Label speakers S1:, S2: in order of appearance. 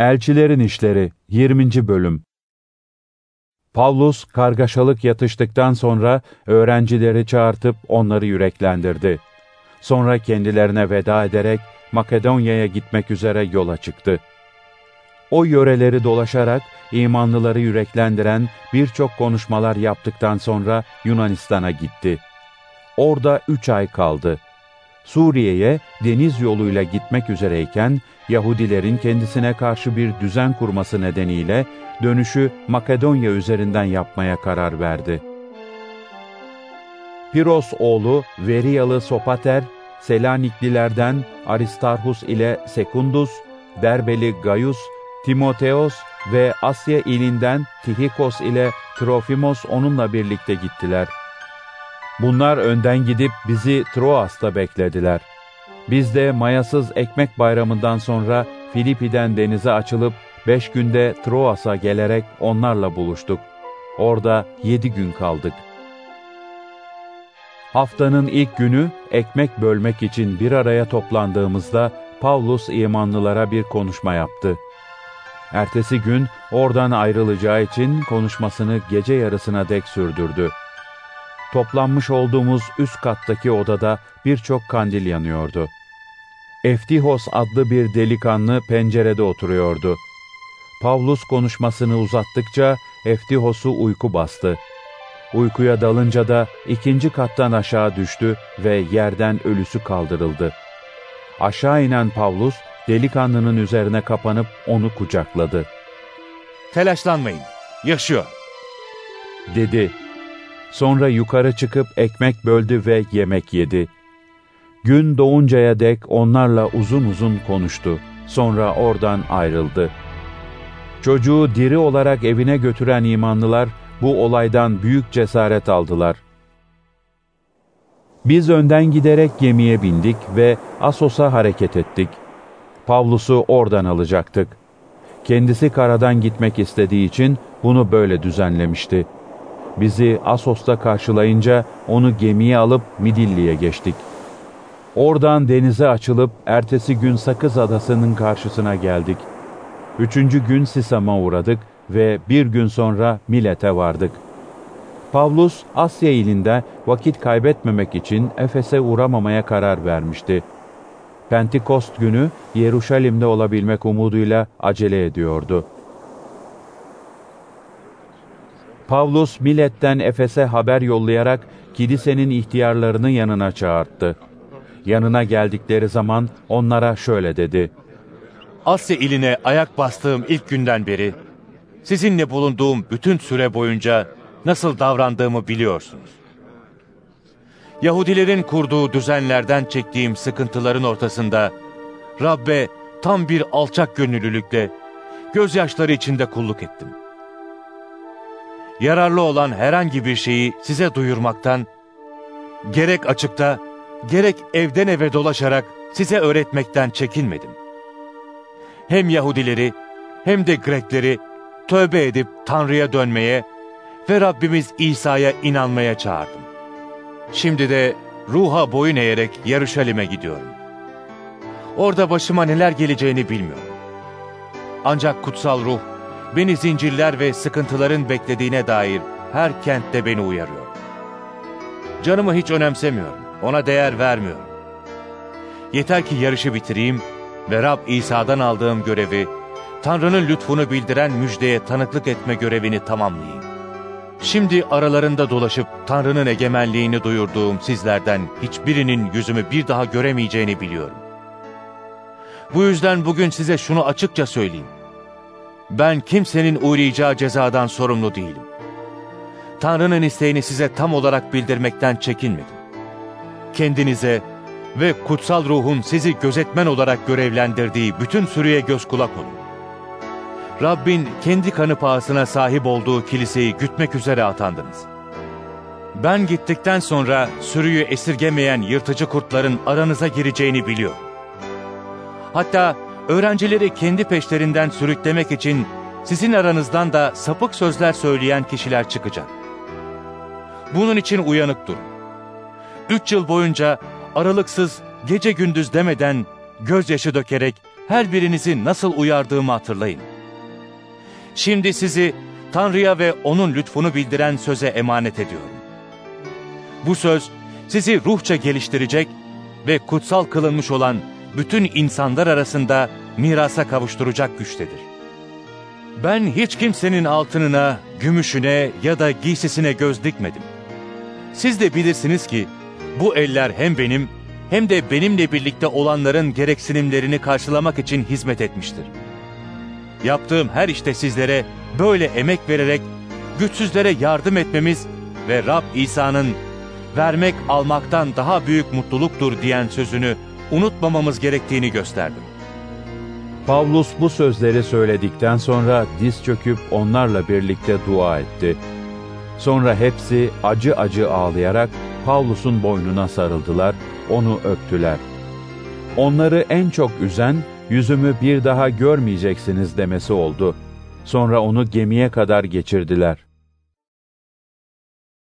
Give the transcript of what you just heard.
S1: Elçilerin İşleri 20. Bölüm Pavlus kargaşalık yatıştıktan sonra öğrencileri çağırtıp onları yüreklendirdi. Sonra kendilerine veda ederek Makedonya'ya gitmek üzere yola çıktı. O yöreleri dolaşarak imanlıları yüreklendiren birçok konuşmalar yaptıktan sonra Yunanistan'a gitti. Orada üç ay kaldı. Suriye'ye deniz yoluyla gitmek üzereyken Yahudilerin kendisine karşı bir düzen kurması nedeniyle dönüşü Makedonya üzerinden yapmaya karar verdi. Piros oğlu Veriyalı Sopater, Selaniklilerden Aristarhus ile Sekundus, Derbeli Gaius, Timoteos ve Asya ilinden Tihikos ile Trofimos onunla birlikte gittiler. Bunlar önden gidip bizi Troas'ta beklediler. Biz de mayasız ekmek bayramından sonra Filipi'den denize açılıp beş günde Troas'a gelerek onlarla buluştuk. Orada yedi gün kaldık. Haftanın ilk günü ekmek bölmek için bir araya toplandığımızda Pavlus imanlılara bir konuşma yaptı. Ertesi gün oradan ayrılacağı için konuşmasını gece yarısına dek sürdürdü. Toplanmış olduğumuz üst kattaki odada birçok kandil yanıyordu. Eftihos adlı bir delikanlı pencerede oturuyordu. Pavlus konuşmasını uzattıkça Eftihos'u uyku bastı. Uykuya dalınca da ikinci kattan aşağı düştü ve yerden ölüsü kaldırıldı. Aşağı inen Pavlus, delikanlının üzerine kapanıp onu kucakladı.
S2: Telaşlanmayın, yaşıyor.
S1: Dedi. Sonra yukarı çıkıp ekmek böldü ve yemek yedi. Gün doğuncaya dek onlarla uzun uzun konuştu. Sonra oradan ayrıldı. Çocuğu diri olarak evine götüren imanlılar bu olaydan büyük cesaret aldılar. Biz önden giderek gemiye bindik ve Asos'a hareket ettik. Pavlus'u oradan alacaktık. Kendisi karadan gitmek istediği için bunu böyle düzenlemişti. Bizi Asos'ta karşılayınca onu gemiye alıp Midilli'ye geçtik. Oradan denize açılıp ertesi gün Sakız Adası'nın karşısına geldik. Üçüncü gün Sisam'a uğradık ve bir gün sonra Milet'e vardık. Pavlus, Asya ilinde vakit kaybetmemek için Efes'e uğramamaya karar vermişti. Pentikost günü Yeruşalim'de olabilmek umuduyla acele ediyordu. Pavlus, Milet'ten Efes'e haber yollayarak kilisenin ihtiyarlarını yanına çağırttı. Yanına geldikleri zaman onlara şöyle dedi.
S2: Asya iline ayak bastığım ilk günden beri sizinle bulunduğum bütün süre boyunca nasıl davrandığımı biliyorsunuz. Yahudilerin kurduğu düzenlerden çektiğim sıkıntıların ortasında Rabbe tam bir alçak gönüllülükle gözyaşları içinde kulluk ettim. Yararlı olan herhangi bir şeyi size duyurmaktan, gerek açıkta, gerek evden eve dolaşarak size öğretmekten çekinmedim. Hem Yahudileri hem de Grekleri tövbe edip Tanrı'ya dönmeye ve Rabbimiz İsa'ya inanmaya çağırdım. Şimdi de ruha boyun eğerek Yarışalim'e gidiyorum. Orada başıma neler geleceğini bilmiyorum. Ancak kutsal ruh beni zincirler ve sıkıntıların beklediğine dair her kentte beni uyarıyor. Canımı hiç önemsemiyorum, ona değer vermiyorum. Yeter ki yarışı bitireyim ve Rab İsa'dan aldığım görevi, Tanrı'nın lütfunu bildiren müjdeye tanıklık etme görevini tamamlayayım. Şimdi aralarında dolaşıp Tanrı'nın egemenliğini duyurduğum sizlerden hiçbirinin yüzümü bir daha göremeyeceğini biliyorum. Bu yüzden bugün size şunu açıkça söyleyeyim. Ben kimsenin uğrayacağı cezadan sorumlu değilim. Tanrı'nın isteğini size tam olarak bildirmekten çekinmedim. Kendinize ve kutsal ruhun sizi gözetmen olarak görevlendirdiği bütün sürüye göz kulak olun. Rabbin kendi kanı pahasına sahip olduğu kiliseyi gütmek üzere atandınız. Ben gittikten sonra sürüyü esirgemeyen yırtıcı kurtların aranıza gireceğini biliyor. Hatta öğrencileri kendi peşlerinden sürüklemek için sizin aranızdan da sapık sözler söyleyen kişiler çıkacak. Bunun için uyanık durun. Üç yıl boyunca aralıksız gece gündüz demeden gözyaşı dökerek her birinizi nasıl uyardığımı hatırlayın. Şimdi sizi Tanrı'ya ve O'nun lütfunu bildiren söze emanet ediyorum. Bu söz sizi ruhça geliştirecek ve kutsal kılınmış olan bütün insanlar arasında mirasa kavuşturacak güçtedir. Ben hiç kimsenin altınına, gümüşüne ya da giysisine göz dikmedim. Siz de bilirsiniz ki bu eller hem benim hem de benimle birlikte olanların gereksinimlerini karşılamak için hizmet etmiştir. Yaptığım her işte sizlere böyle emek vererek güçsüzlere yardım etmemiz ve Rab İsa'nın vermek almaktan daha büyük mutluluktur diyen sözünü unutmamamız gerektiğini gösterdim.
S1: Pavlus bu sözleri söyledikten sonra diz çöküp onlarla birlikte dua etti. Sonra hepsi acı acı ağlayarak Pavlus'un boynuna sarıldılar, onu öptüler. Onları en çok üzen, yüzümü bir daha görmeyeceksiniz demesi oldu. Sonra onu gemiye kadar geçirdiler.